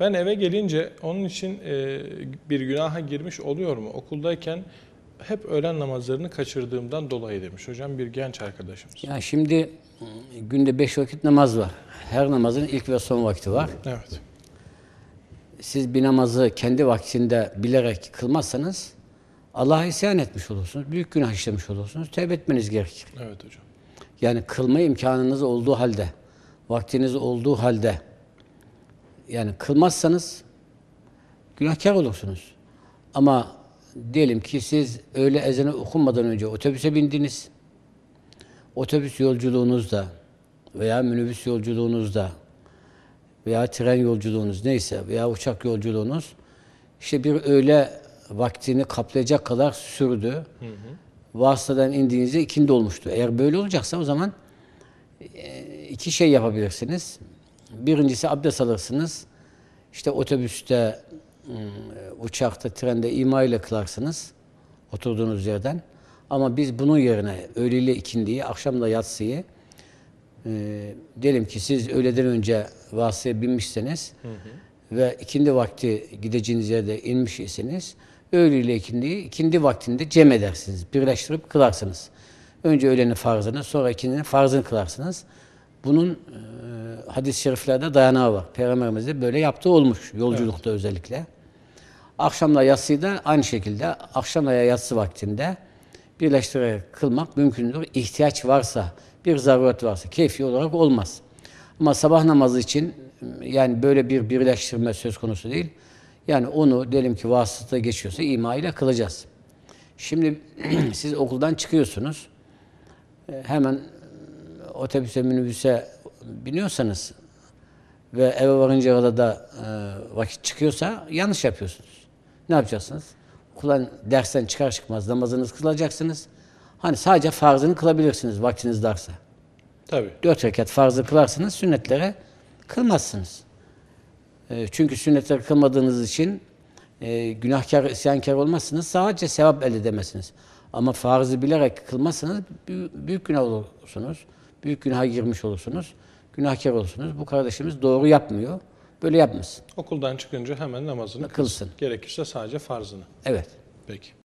Ben eve gelince onun için e, bir günaha girmiş oluyor mu? Okuldayken hep öğlen namazlarını kaçırdığımdan dolayı demiş hocam bir genç arkadaşımız. Ya şimdi ıı, günde beş vakit namaz var. Her namazın ilk ve son vakti var. Evet. Siz bir namazı kendi vaktinde bilerek kılmazsanız Allah'a isyan etmiş olursunuz. Büyük günah işlemiş olursunuz. Tevbe etmeniz gerekir. Evet hocam. Yani kılma imkanınız olduğu halde, vaktiniz olduğu halde yani kılmazsanız günahkar olursunuz. Ama diyelim ki siz öğle ezanı okunmadan önce otobüse bindiniz. Otobüs yolculuğunuzda veya minibüs yolculuğunuzda veya tren yolculuğunuz neyse veya uçak yolculuğunuz işte bir öğle vaktini kaplayacak kadar sürdü. Vasıtadan indiğinizde ikindi olmuştu. Eğer böyle olacaksa o zaman e, iki şey yapabilirsiniz. Birincisi abdest alırsınız. İşte otobüste, ım, uçakta, trende ima ile kılarsınız oturduğunuz yerden. Ama biz bunun yerine öğleyle ikindiyi, akşamla yatsıyı e, diyelim ki siz öğleden önce vasıtaya binmişseniz ve ikindi vakti gideceğiniz yerde inmiş iseniz öğle ile ikindiyi ikindi vaktinde cem edersiniz. Birleştirip kılarsınız. Önce öğlenin farzını sonra ikindinin farzını kılarsınız. Bunun e, hadis-i şeriflerde dayanağı var. Peygamberimiz de böyle yaptığı olmuş yolculukta özellikle. Akşamla yatsıyı da aynı şekilde akşamla yatsı vaktinde birleştirerek kılmak mümkündür. İhtiyaç varsa, bir zaruret varsa, keyfi olarak olmaz. Ama sabah namazı için yani böyle bir birleştirme söz konusu değil. Yani onu diyelim ki vasıta geçiyorsa ima ile kılacağız. Şimdi siz okuldan çıkıyorsunuz. Hemen otobüse, minibüse biniyorsanız ve eve varınca kadar da e, vakit çıkıyorsa yanlış yapıyorsunuz. Ne yapacaksınız? Okuldan dersten çıkar çıkmaz namazınızı kılacaksınız. Hani sadece farzını kılabilirsiniz vaktiniz darsa. Tabii. Dört rekat farzı kılarsınız, sünnetlere kılmazsınız. E, çünkü sünnetleri kılmadığınız için e, günahkar, isyankar olmazsınız. Sadece sevap elde edemezsiniz. Ama farzı bilerek kılmazsanız büyük, büyük günah olursunuz. Büyük günaha girmiş olursunuz. Günahkar olursunuz. Bu kardeşimiz doğru yapmıyor. Böyle yapmasın. Okuldan çıkınca hemen namazını Kılsın. Gerekirse sadece farzını. Evet. Peki.